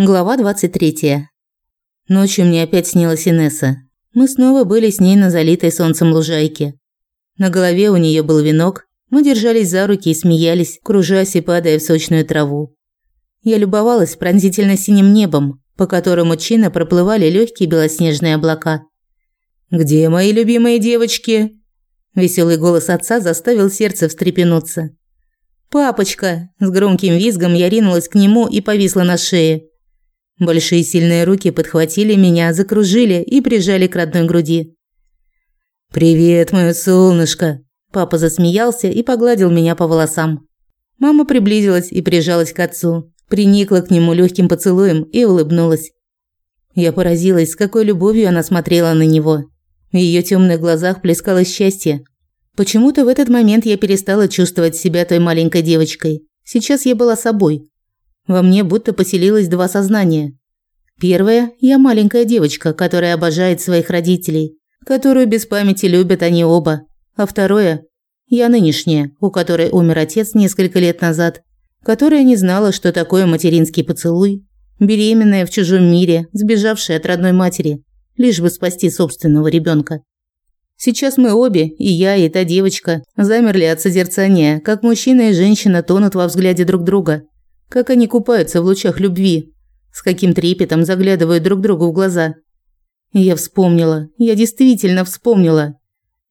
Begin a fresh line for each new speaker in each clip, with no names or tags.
Глава 23. Ночью мне опять снилась Инесса. Мы снова были с ней на залитой солнцем лужайке. На голове у нее был венок, мы держались за руки и смеялись, кружась и падая в сочную траву. Я любовалась пронзительно синим небом, по которому чинно проплывали легкие белоснежные облака. «Где мои любимые девочки?» Веселый голос отца заставил сердце встрепенуться. «Папочка!» С громким визгом я ринулась к нему и повисла на шее. Большие сильные руки подхватили меня, закружили и прижали к родной груди. «Привет, моё солнышко!» Папа засмеялся и погладил меня по волосам. Мама приблизилась и прижалась к отцу, приникла к нему легким поцелуем и улыбнулась. Я поразилась, с какой любовью она смотрела на него. В её темных глазах плескалось счастье. Почему-то в этот момент я перестала чувствовать себя той маленькой девочкой. Сейчас я была собой, во мне будто поселилось два сознания. Первое – я маленькая девочка, которая обожает своих родителей, которую без памяти любят они оба. А второе – я нынешняя, у которой умер отец несколько лет назад, которая не знала, что такое материнский поцелуй, беременная в чужом мире, сбежавшая от родной матери, лишь бы спасти собственного ребенка. Сейчас мы обе, и я, и та девочка, замерли от созерцания, как мужчина и женщина тонут во взгляде друг друга – как они купаются в лучах любви, с каким трепетом заглядывают друг другу в глаза. Я вспомнила, я действительно вспомнила.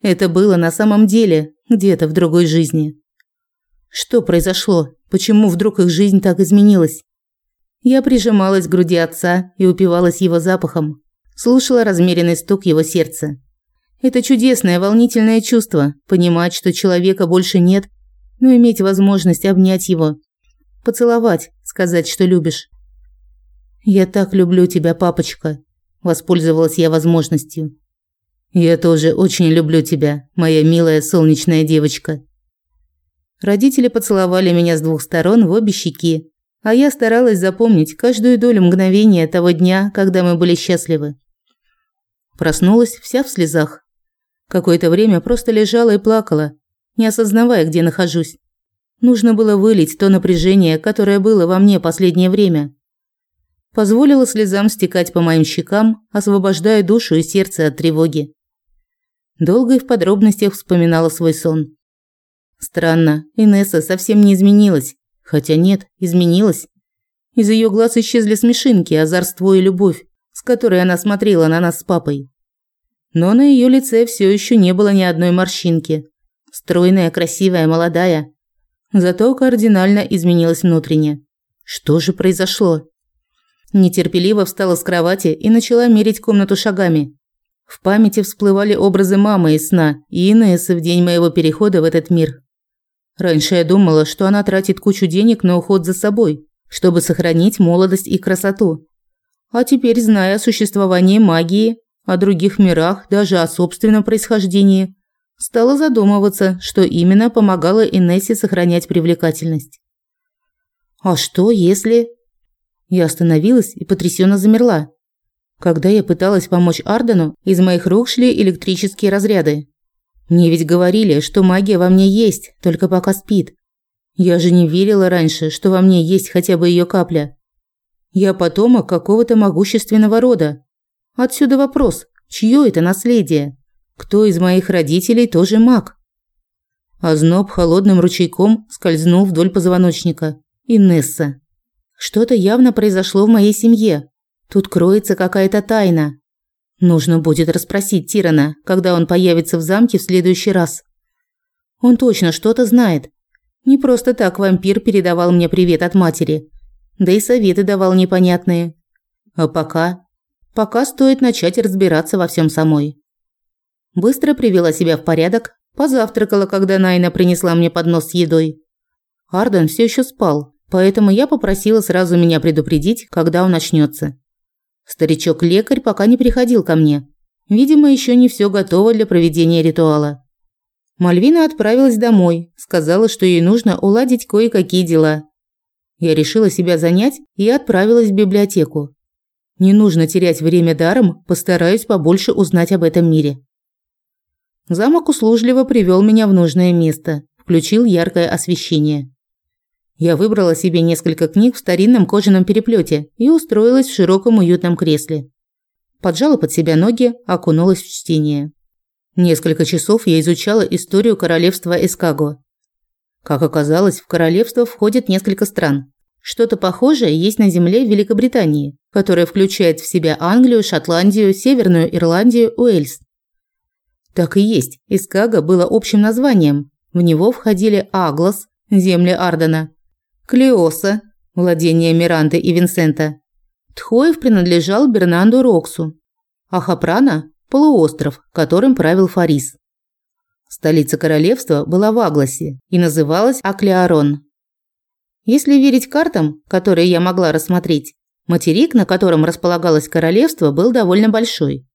Это было на самом деле, где-то в другой жизни. Что произошло? Почему вдруг их жизнь так изменилась? Я прижималась к груди отца и упивалась его запахом, слушала размеренный стук его сердца. Это чудесное, волнительное чувство понимать, что человека больше нет, но иметь возможность обнять его, Поцеловать, сказать, что любишь. Я так люблю тебя, папочка, воспользовалась я возможностью. Я тоже очень люблю тебя, моя милая солнечная девочка. Родители поцеловали меня с двух сторон в обе щеки, а я старалась запомнить каждую долю мгновения того дня, когда мы были счастливы. Проснулась вся в слезах. Какое-то время просто лежала и плакала, не осознавая, где нахожусь. Нужно было вылить то напряжение, которое было во мне последнее время. Позволила слезам стекать по моим щекам, освобождая душу и сердце от тревоги. Долго и в подробностях вспоминала свой сон. Странно, Инесса совсем не изменилась. Хотя нет, изменилась. Из ее глаз исчезли смешинки, озорство и любовь, с которой она смотрела на нас с папой. Но на ее лице все еще не было ни одной морщинки. Стройная, красивая, молодая, Зато кардинально изменилась внутренне. Что же произошло? Нетерпеливо встала с кровати и начала мерить комнату шагами. В памяти всплывали образы мамы из сна и Инессы в день моего перехода в этот мир. Раньше я думала, что она тратит кучу денег на уход за собой, чтобы сохранить молодость и красоту. А теперь, зная о существовании магии, о других мирах, даже о собственном происхождении, Стала задумываться, что именно помогало Инессе сохранять привлекательность. А что, если Я остановилась и потрясенно замерла. Когда я пыталась помочь Ардену, из моих рук шли электрические разряды. Мне ведь говорили, что магия во мне есть, только пока спит. Я же не верила раньше, что во мне есть хотя бы ее капля. Я потомок какого-то могущественного рода. Отсюда вопрос, чье это наследие? Кто из моих родителей тоже маг? Озноб холодным ручейком скользнул вдоль позвоночника. Инесса. Что-то явно произошло в моей семье. Тут кроется какая-то тайна. Нужно будет расспросить Тирана, когда он появится в замке в следующий раз. Он точно что-то знает. Не просто так вампир передавал мне привет от матери. Да и советы давал непонятные. А пока... Пока стоит начать разбираться во всем самой. Быстро привела себя в порядок, позавтракала, когда Найна принесла мне поднос с едой. Арден все еще спал, поэтому я попросила сразу меня предупредить, когда он начнется. Старичок-лекарь пока не приходил ко мне. Видимо, еще не все готово для проведения ритуала. Мальвина отправилась домой, сказала, что ей нужно уладить кое-какие дела. Я решила себя занять и отправилась в библиотеку. Не нужно терять время даром, постараюсь побольше узнать об этом мире. Замок услужливо привел меня в нужное место, включил яркое освещение. Я выбрала себе несколько книг в старинном кожаном переплете и устроилась в широком уютном кресле. Поджала под себя ноги, окунулась в чтение. Несколько часов я изучала историю королевства Эскаго. Как оказалось, в королевство входит несколько стран. Что-то похожее есть на земле Великобритании, которая включает в себя Англию, Шотландию, Северную Ирландию, Уэльс. Так и есть, Эскаго было общим названием. В него входили Аглас, земли Ардена, Клеоса, владение Миранды и Винсента. Тхоев принадлежал Бернанду Роксу, а Хапрана – полуостров, которым правил Фарис. Столица королевства была в Агласе и называлась Аклеарон. Если верить картам, которые я могла рассмотреть, материк, на котором располагалось королевство, был довольно большой.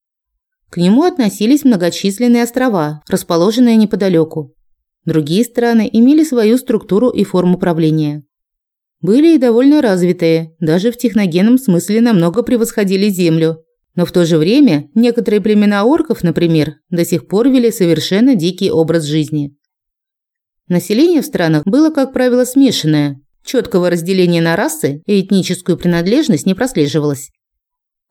К нему относились многочисленные острова, расположенные неподалеку. Другие страны имели свою структуру и форму правления были и довольно развитые, даже в техногенном смысле намного превосходили Землю. Но в то же время некоторые племена орков, например, до сих пор вели совершенно дикий образ жизни. Население в странах было, как правило, смешанное. Четкого разделения на расы и этническую принадлежность не прослеживалось.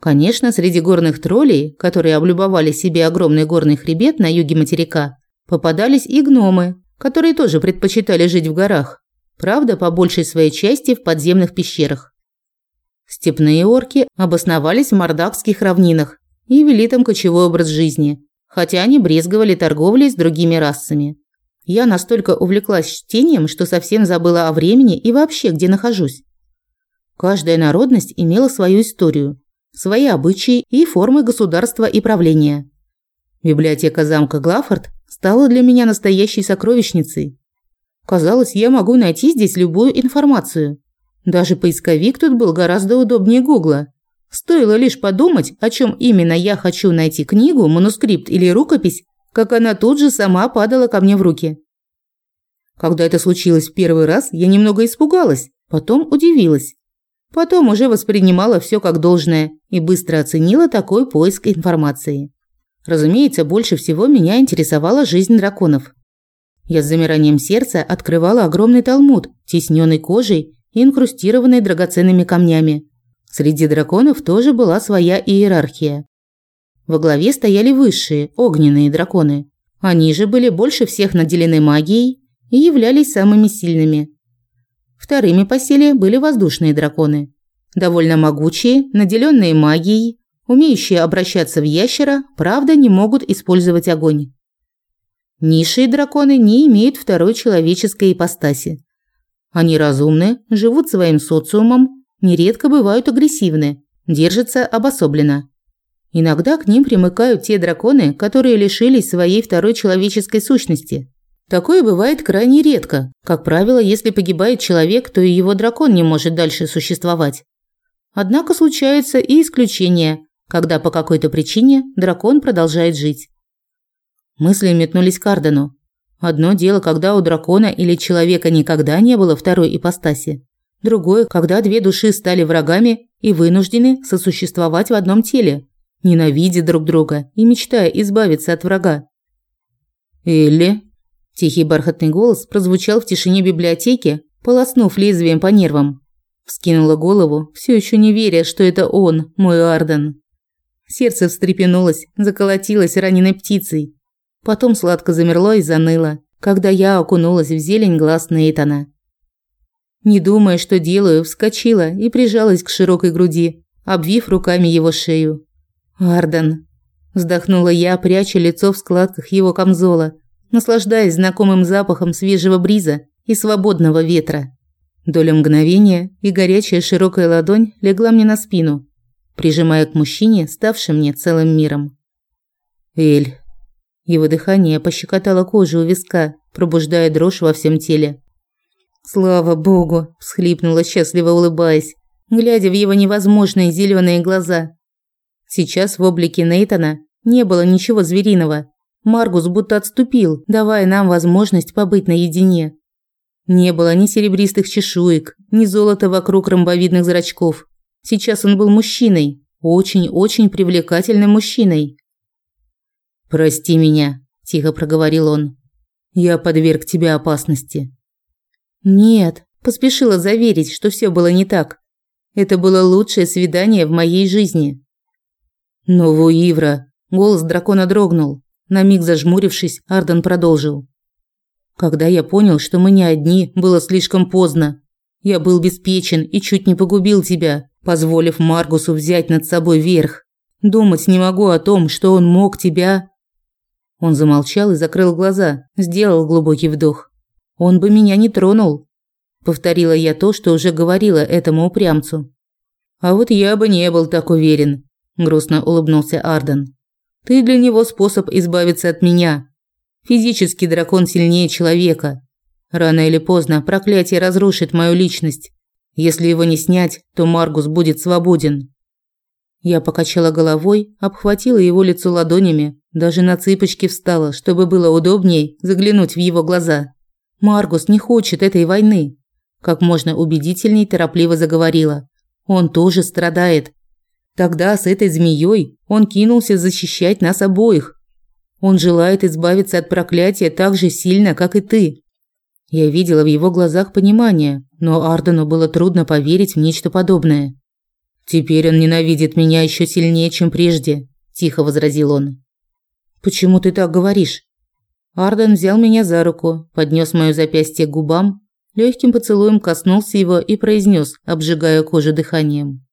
Конечно, среди горных троллей, которые облюбовали себе огромный горный хребет на юге материка, попадались и гномы, которые тоже предпочитали жить в горах. Правда, по большей своей части в подземных пещерах. Степные орки обосновались в мордакских равнинах и вели там кочевой образ жизни, хотя они брезговали торговлей с другими расами. Я настолько увлеклась чтением, что совсем забыла о времени и вообще, где нахожусь. Каждая народность имела свою историю, свои обычаи и формы государства и правления. Библиотека замка Глафорд стала для меня настоящей сокровищницей. Казалось, я могу найти здесь любую информацию. Даже поисковик тут был гораздо удобнее Гугла. Стоило лишь подумать, о чем именно я хочу найти книгу, манускрипт или рукопись, как она тут же сама падала ко мне в руки. Когда это случилось в первый раз, я немного испугалась, потом удивилась. Потом уже воспринимала все как должное и быстро оценила такой поиск информации. Разумеется, больше всего меня интересовала жизнь драконов. Я с замиранием сердца открывала огромный талмуд, тесненный кожей и инкрустированный драгоценными камнями. Среди драконов тоже была своя иерархия. Во главе стояли высшие, огненные драконы. Они же были больше всех наделены магией и являлись самыми сильными. Вторыми по силе были воздушные драконы. Довольно могучие, наделенные магией, умеющие обращаться в ящера, правда не могут использовать огонь. Низшие драконы не имеют второй человеческой ипостаси. Они разумны, живут своим социумом, нередко бывают агрессивны, держатся обособленно. Иногда к ним примыкают те драконы, которые лишились своей второй человеческой сущности. Такое бывает крайне редко. Как правило, если погибает человек, то и его дракон не может дальше существовать. Однако случаются и исключения, когда по какой-то причине дракон продолжает жить. Мысли метнулись к Ардену. Одно дело, когда у дракона или человека никогда не было второй ипостаси. Другое, когда две души стали врагами и вынуждены сосуществовать в одном теле, ненавидя друг друга и мечтая избавиться от врага. «Элли?» Тихий бархатный голос прозвучал в тишине библиотеки, полоснув лезвием по нервам. Вскинула голову, все еще не веря, что это он, мой Арден. Сердце встрепенулось, заколотилось раненой птицей. Потом сладко замерло и заныло, когда я окунулась в зелень глаз Нейтана. Не думая, что делаю, вскочила и прижалась к широкой груди, обвив руками его шею. «Арден!» – вздохнула я, пряча лицо в складках его камзола, наслаждаясь знакомым запахом свежего бриза и свободного ветра. Доля мгновения, и горячая широкая ладонь легла мне на спину, прижимая к мужчине, ставшим мне целым миром. «Эль, его дыхание пощекотало кожу у виска, пробуждая дрожь во всем теле. «Слава богу!» – всхлипнула, счастливо улыбаясь, глядя в его невозможные зеленые глаза. Сейчас в облике Нейтона не было ничего звериного. Маргус будто отступил, давая нам возможность побыть наедине. Не было ни серебристых чешуек, ни золота вокруг ромбовидных зрачков. Сейчас он был мужчиной, очень-очень привлекательным мужчиной. «Прости меня», – тихо проговорил он. «Я подверг тебя опасности». «Нет», Поспешила заверить, что все было не так. Это было лучшее свидание в моей жизни. Но Вуивра, голос дракона дрогнул. На миг зажмурившись, Арден продолжил. Когда я понял, что мы не одни, было слишком поздно. Я был беспечен и чуть не погубил тебя, позволив Маргусу взять над собой верх. Думать не могу о том, что он мог тебя Он замолчал и закрыл глаза, сделал глубокий вдох. Он бы меня не тронул, повторила я то, что уже говорила этому упрямцу. А вот я бы не был так уверен, грустно улыбнулся Арден. Ты для него способ избавиться от меня. Физически дракон сильнее человека. Рано или поздно проклятие разрушит мою личность. Если его не снять, то Маргус будет свободен. Я покачала головой, обхватила его лицо ладонями, даже на цыпочки встала, чтобы было удобней заглянуть в его глаза. Маргус не хочет этой войны. Как можно убедительней торопливо заговорила. Он тоже страдает. Тогда с этой змеей он кинулся защищать нас обоих. Он желает избавиться от проклятия так же сильно, как и ты. Я видела в его глазах понимание, но Ардену было трудно поверить в нечто подобное. Теперь он ненавидит меня еще сильнее, чем прежде, тихо возразил он. Почему ты так говоришь? Арден взял меня за руку, поднес моё запястье к губам, легким поцелуем коснулся его и произнес, обжигая кожу дыханием: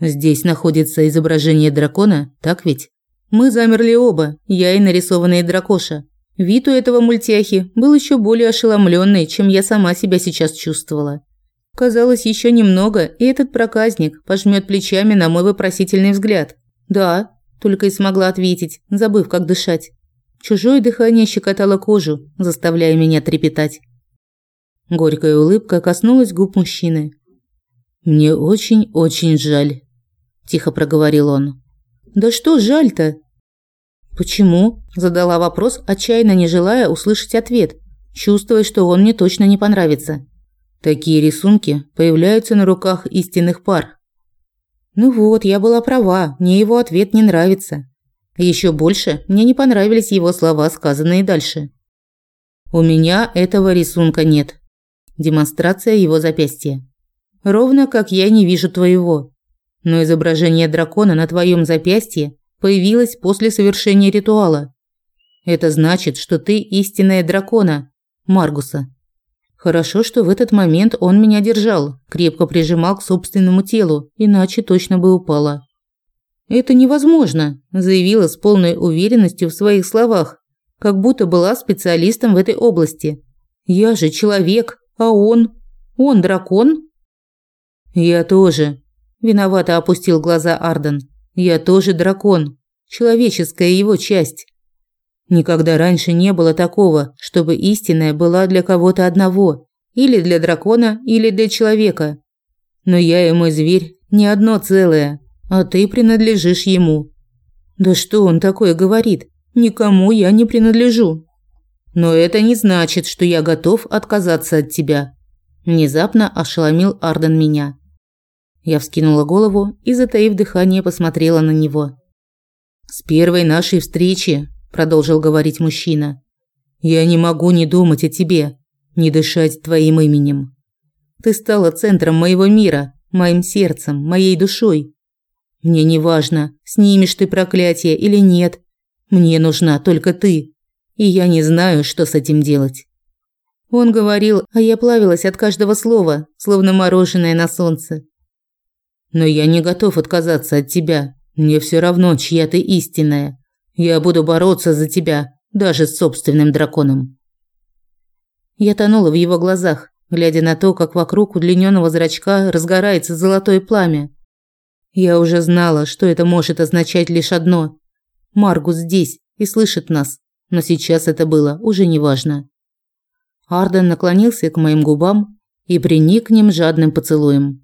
Здесь находится изображение дракона, так ведь? Мы замерли оба, я и нарисованный дракоша. Вид у этого мультяхи был еще более ошеломленный, чем я сама себя сейчас чувствовала. Казалось, еще немного, и этот проказник пожмет плечами на мой вопросительный взгляд. «Да», – только и смогла ответить, забыв, как дышать. Чужое дыхание щекотало кожу, заставляя меня трепетать. Горькая улыбка коснулась губ мужчины. «Мне очень-очень жаль», – тихо проговорил он. Да что жаль-то? Почему? Задала вопрос, отчаянно не желая услышать ответ, чувствуя, что он мне точно не понравится. Такие рисунки появляются на руках истинных пар. Ну вот, я была права, мне его ответ не нравится. Еще больше мне не понравились его слова, сказанные дальше. У меня этого рисунка нет. Демонстрация его запястья. Ровно как я не вижу твоего но изображение дракона на твоем запястье появилось после совершения ритуала. Это значит, что ты истинная дракона, Маргуса. Хорошо, что в этот момент он меня держал, крепко прижимал к собственному телу, иначе точно бы упала. Это невозможно, заявила с полной уверенностью в своих словах, как будто была специалистом в этой области. Я же человек, а он, он дракон? Я тоже, Виновато опустил глаза Арден. Я тоже дракон, человеческая его часть. Никогда раньше не было такого, чтобы истинная была для кого-то одного, или для дракона, или для человека. Но я и мой зверь не одно целое, а ты принадлежишь ему. Да что он такое говорит? Никому я не принадлежу. Но это не значит, что я готов отказаться от тебя. Внезапно ошеломил Арден меня. Я вскинула голову и, затаив дыхание, посмотрела на него. «С первой нашей встречи», – продолжил говорить мужчина, – «я не могу не думать о тебе, не дышать твоим именем. Ты стала центром моего мира, моим сердцем, моей душой. Мне не важно, снимешь ты проклятие или нет. Мне нужна только ты, и я не знаю, что с этим делать». Он говорил, а я плавилась от каждого слова, словно мороженое на солнце. Но я не готов отказаться от тебя. Мне все равно, чья ты истинная. Я буду бороться за тебя, даже с собственным драконом. Я тонула в его глазах, глядя на то, как вокруг удлиненного зрачка разгорается золотое пламя. Я уже знала, что это может означать лишь одно. Маргус здесь и слышит нас, но сейчас это было уже неважно. Арден наклонился к моим губам и приник к ним жадным поцелуем.